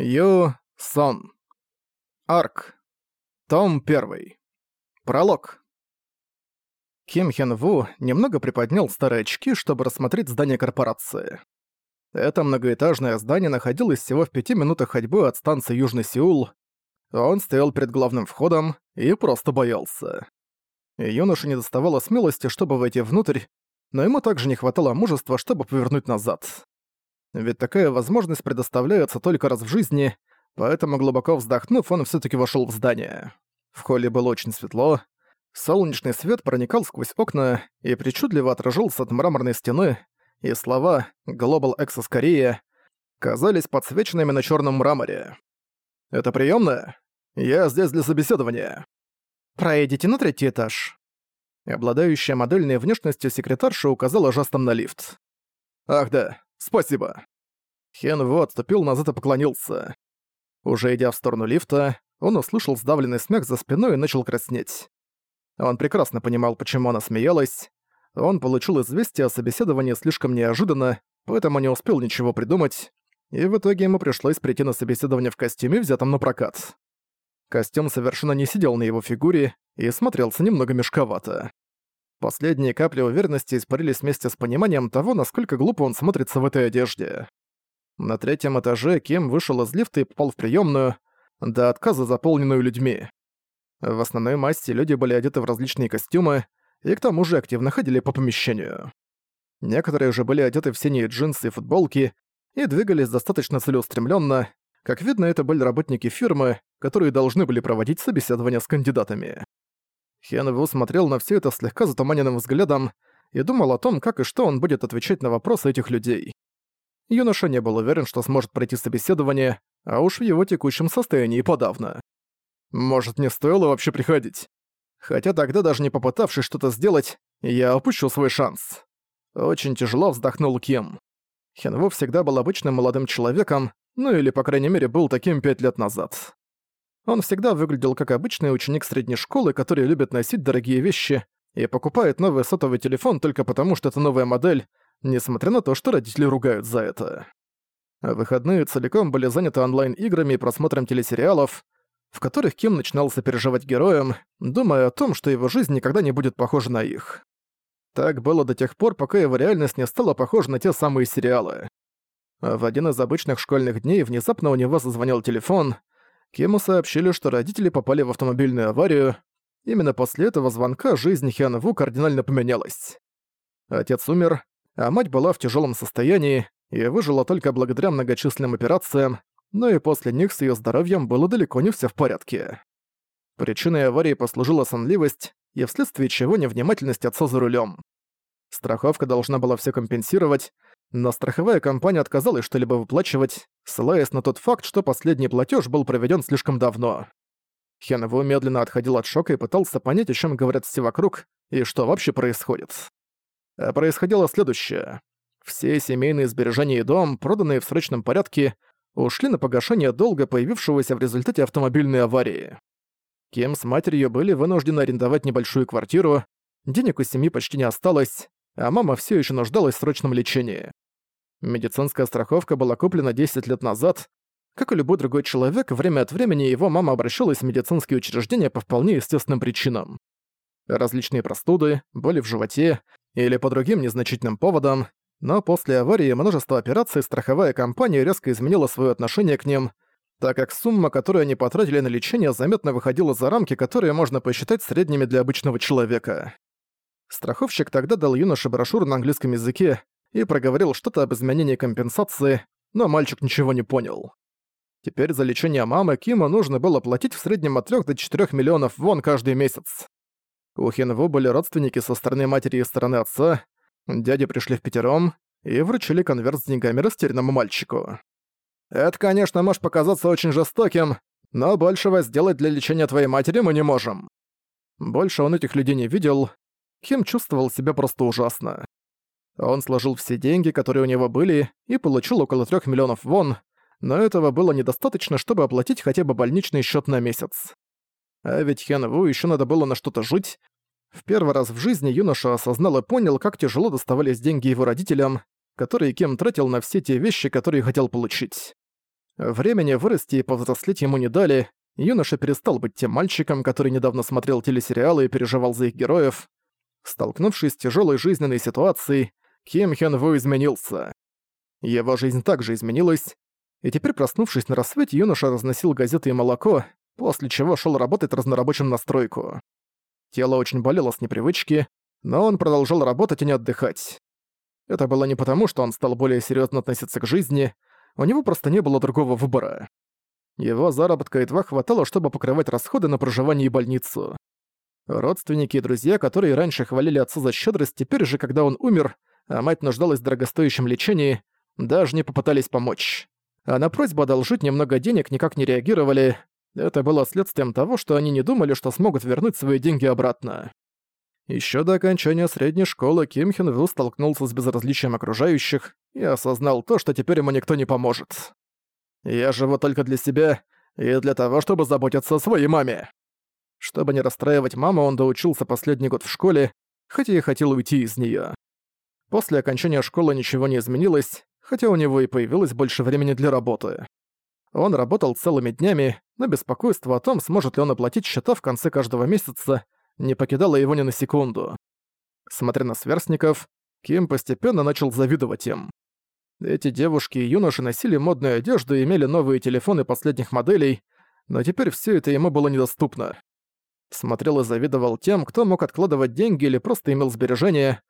Ю Сон. Арк. Том 1. Пролог. Ким Хен Ву немного приподнял старые очки, чтобы рассмотреть здание корпорации. Это многоэтажное здание находилось всего в пяти минутах ходьбы от станции Южный Сеул. Он стоял перед главным входом и просто боялся. Юноше не доставало смелости, чтобы войти внутрь, но ему также не хватало мужества, чтобы повернуть назад. Ведь такая возможность предоставляется только раз в жизни, поэтому глубоко вздохнув, он все таки вошел в здание. В холле было очень светло, солнечный свет проникал сквозь окна и причудливо отражался от мраморной стены, и слова «Global Access Korea» казались подсвеченными на черном мраморе. «Это приемная? Я здесь для собеседования». «Проедете на третий этаж». Обладающая модельной внешностью секретарша указала жестом на лифт. «Ах да, «Спасибо». Хен Ву отступил назад и поклонился. Уже идя в сторону лифта, он услышал сдавленный смех за спиной и начал краснеть. Он прекрасно понимал, почему она смеялась. Он получил известие о собеседовании слишком неожиданно, поэтому не успел ничего придумать, и в итоге ему пришлось прийти на собеседование в костюме, взятом на прокат. Костюм совершенно не сидел на его фигуре и смотрелся немного мешковато. Последние капли уверенности испарились вместе с пониманием того, насколько глупо он смотрится в этой одежде. На третьем этаже Ким вышел из лифта и попал в приёмную, до отказа заполненную людьми. В основной массе люди были одеты в различные костюмы и к тому же активно ходили по помещению. Некоторые же были одеты в синие джинсы и футболки и двигались достаточно целеустремленно. Как видно, это были работники фирмы, которые должны были проводить собеседование с кандидатами. Хен Ву смотрел на все это слегка затуманенным взглядом и думал о том, как и что он будет отвечать на вопросы этих людей. Юноша не был уверен, что сможет пройти собеседование, а уж в его текущем состоянии подавно. Может, не стоило вообще приходить? Хотя тогда, даже не попытавшись что-то сделать, я упущу свой шанс. Очень тяжело вздохнул Ким. Хенву всегда был обычным молодым человеком, ну или, по крайней мере, был таким пять лет назад. Он всегда выглядел как обычный ученик средней школы, который любит носить дорогие вещи и покупает новый сотовый телефон только потому, что это новая модель, несмотря на то, что родители ругают за это. выходные целиком были заняты онлайн-играми и просмотром телесериалов, в которых Ким начинал сопереживать героям, думая о том, что его жизнь никогда не будет похожа на их. Так было до тех пор, пока его реальность не стала похожа на те самые сериалы. В один из обычных школьных дней внезапно у него зазвонил телефон — Кему сообщили, что родители попали в автомобильную аварию. Именно после этого звонка жизнь Хиан Ву кардинально поменялась. Отец умер, а мать была в тяжелом состоянии и выжила только благодаря многочисленным операциям, но и после них с ее здоровьем было далеко не все в порядке. Причиной аварии послужила сонливость, и вследствие чего невнимательность отца за рулем. Страховка должна была все компенсировать, но страховая компания отказалась что-либо выплачивать, ссылаясь на тот факт, что последний платеж был проведен слишком давно. Хенву медленно отходил от шока и пытался понять, о чем говорят все вокруг и что вообще происходит. А происходило следующее. Все семейные сбережения и дом, проданные в срочном порядке, ушли на погашение долга, появившегося в результате автомобильной аварии. Кем с матерью были вынуждены арендовать небольшую квартиру, денег у семьи почти не осталось, а мама все еще нуждалась в срочном лечении. Медицинская страховка была куплена 10 лет назад. Как и любой другой человек, время от времени его мама обращалась в медицинские учреждения по вполне естественным причинам. Различные простуды, боли в животе или по другим незначительным поводам, но после аварии множество операций страховая компания резко изменила свое отношение к ним, так как сумма, которую они потратили на лечение, заметно выходила за рамки, которые можно посчитать средними для обычного человека. Страховщик тогда дал юноше брошюру на английском языке и проговорил что-то об изменении компенсации, но мальчик ничего не понял. Теперь за лечение мамы Кима нужно было платить в среднем от 3 до 4 миллионов вон каждый месяц. У Хинву были родственники со стороны матери и стороны отца, дяди пришли в пятером и вручили конверт с деньгами растерянному мальчику. «Это, конечно, может показаться очень жестоким, но большего сделать для лечения твоей матери мы не можем». Больше он этих людей не видел, Ким чувствовал себя просто ужасно. Он сложил все деньги, которые у него были, и получил около 3 миллионов вон, но этого было недостаточно, чтобы оплатить хотя бы больничный счет на месяц. А ведь Хен Ву ещё надо было на что-то жить. В первый раз в жизни юноша осознал и понял, как тяжело доставались деньги его родителям, которые Ким тратил на все те вещи, которые хотел получить. Времени вырасти и повзрослеть ему не дали, юноша перестал быть тем мальчиком, который недавно смотрел телесериалы и переживал за их героев. Столкнувшись с тяжелой жизненной ситуацией, Ким Хён Ву изменился. Его жизнь также изменилась, и теперь, проснувшись на рассвете, юноша разносил газеты и молоко, после чего шел работать разнорабочим на стройку. Тело очень болело с непривычки, но он продолжал работать и не отдыхать. Это было не потому, что он стал более серьезно относиться к жизни, у него просто не было другого выбора. Его заработка едва хватало, чтобы покрывать расходы на проживание и больницу. Родственники и друзья, которые раньше хвалили отца за щедрость, теперь же, когда он умер, а мать нуждалась в дорогостоящем лечении, даже не попытались помочь. А на просьбу одолжить немного денег никак не реагировали. Это было следствием того, что они не думали, что смогут вернуть свои деньги обратно. Еще до окончания средней школы Ким Хин Ву столкнулся с безразличием окружающих и осознал то, что теперь ему никто не поможет. «Я живу только для себя и для того, чтобы заботиться о своей маме». Чтобы не расстраивать маму, он доучился последний год в школе, хотя и хотел уйти из нее. После окончания школы ничего не изменилось, хотя у него и появилось больше времени для работы. Он работал целыми днями, но беспокойство о том, сможет ли он оплатить счета в конце каждого месяца, не покидала его ни на секунду. Смотря на сверстников, Ким постепенно начал завидовать им. Эти девушки и юноши носили модную одежду и имели новые телефоны последних моделей, но теперь все это ему было недоступно. Смотрел и завидовал тем, кто мог откладывать деньги или просто имел сбережения,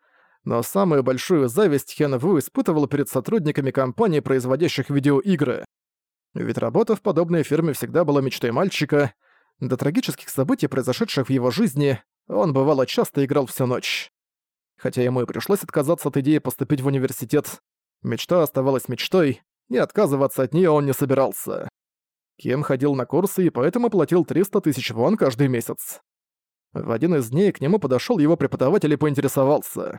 но самую большую зависть Хен Ву испытывал перед сотрудниками компаний, производящих видеоигры. Ведь работа в подобной фирме всегда была мечтой мальчика — до трагических событий, произошедших в его жизни, он бывало часто играл всю ночь. Хотя ему и пришлось отказаться от идеи поступить в университет, мечта оставалась мечтой, и отказываться от нее он не собирался. Кем ходил на курсы и поэтому платил 300 тысяч вон каждый месяц. В один из дней к нему подошел его преподаватель и поинтересовался.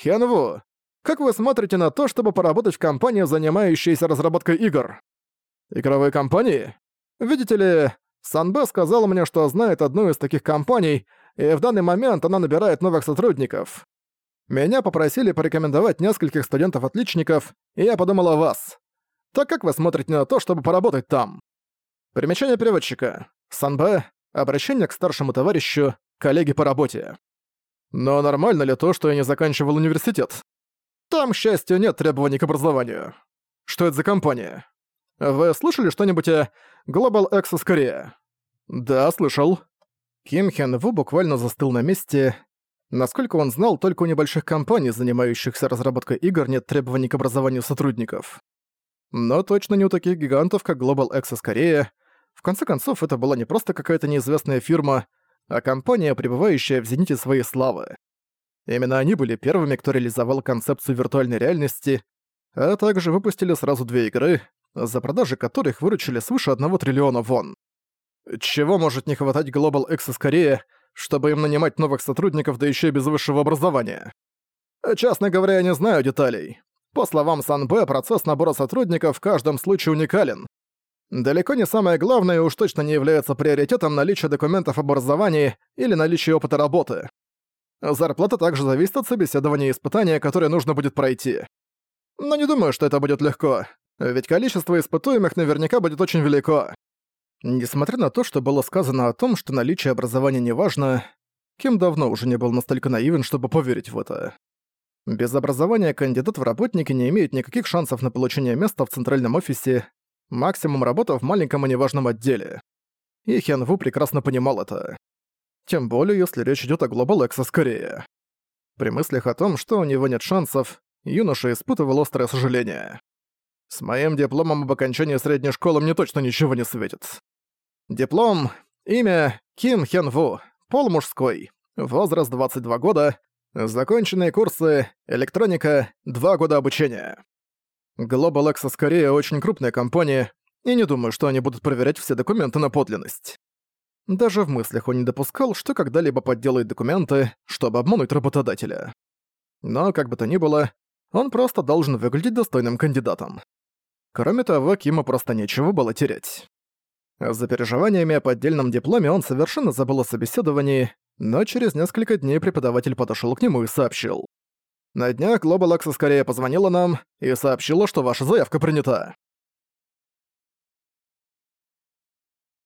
«Хянву, как вы смотрите на то, чтобы поработать в компании, занимающейся разработкой игр?» «Игровой компании? Видите ли, Санбэ сказал мне, что знает одну из таких компаний, и в данный момент она набирает новых сотрудников. Меня попросили порекомендовать нескольких студентов-отличников, и я подумал о вас. Так как вы смотрите на то, чтобы поработать там? Примечание переводчика. Санбэ — обращение к старшему товарищу, коллеге по работе. Но нормально ли то, что я не заканчивал университет? Там, к счастью, нет требований к образованию. Что это за компания? Вы слышали что-нибудь о Global Access Korea? Да, слышал. Ким Хен Ву буквально застыл на месте. Насколько он знал, только у небольших компаний, занимающихся разработкой игр, нет требований к образованию сотрудников. Но точно не у таких гигантов, как Global Access Korea. В конце концов, это была не просто какая-то неизвестная фирма, а компания, пребывающая в зените своей славы. Именно они были первыми, кто реализовал концепцию виртуальной реальности, а также выпустили сразу две игры за продажи которых выручили свыше 1 триллиона вон. Чего может не хватать Global Access скорее, чтобы им нанимать новых сотрудников, да еще и без высшего образования? Честно говоря, я не знаю деталей. По словам Сан Б, процесс набора сотрудников в каждом случае уникален. Далеко не самое главное уж точно не является приоритетом наличие документов об образовании или наличие опыта работы. Зарплата также зависит от собеседования и испытания, которое нужно будет пройти. Но не думаю, что это будет легко. Ведь количество испытуемых наверняка будет очень велико. Несмотря на то, что было сказано о том, что наличие образования не важно, Ким давно уже не был настолько наивен, чтобы поверить в это. Без образования кандидат в работники не имеет никаких шансов на получение места в центральном офисе, максимум работа в маленьком и неважном отделе. И Хен Ву прекрасно понимал это. Тем более, если речь идет о Global Access скорее. При мыслях о том, что у него нет шансов, юноша испытывал острое сожаление. С моим дипломом об окончании средней школы мне точно ничего не светит. Диплом, имя Ким Хен Ву, пол мужской, возраст 22 года, законченные курсы, электроника, 2 года обучения. Global Access Korea очень крупная компания, и не думаю, что они будут проверять все документы на подлинность. Даже в мыслях он не допускал, что когда-либо подделает документы, чтобы обмануть работодателя. Но, как бы то ни было, он просто должен выглядеть достойным кандидатом. Кроме того, Киму просто нечего было терять. За переживаниями о поддельном дипломе он совершенно забыл о собеседовании, но через несколько дней преподаватель подошёл к нему и сообщил. «На днях Global Access скорее позвонила нам и сообщила, что ваша заявка принята».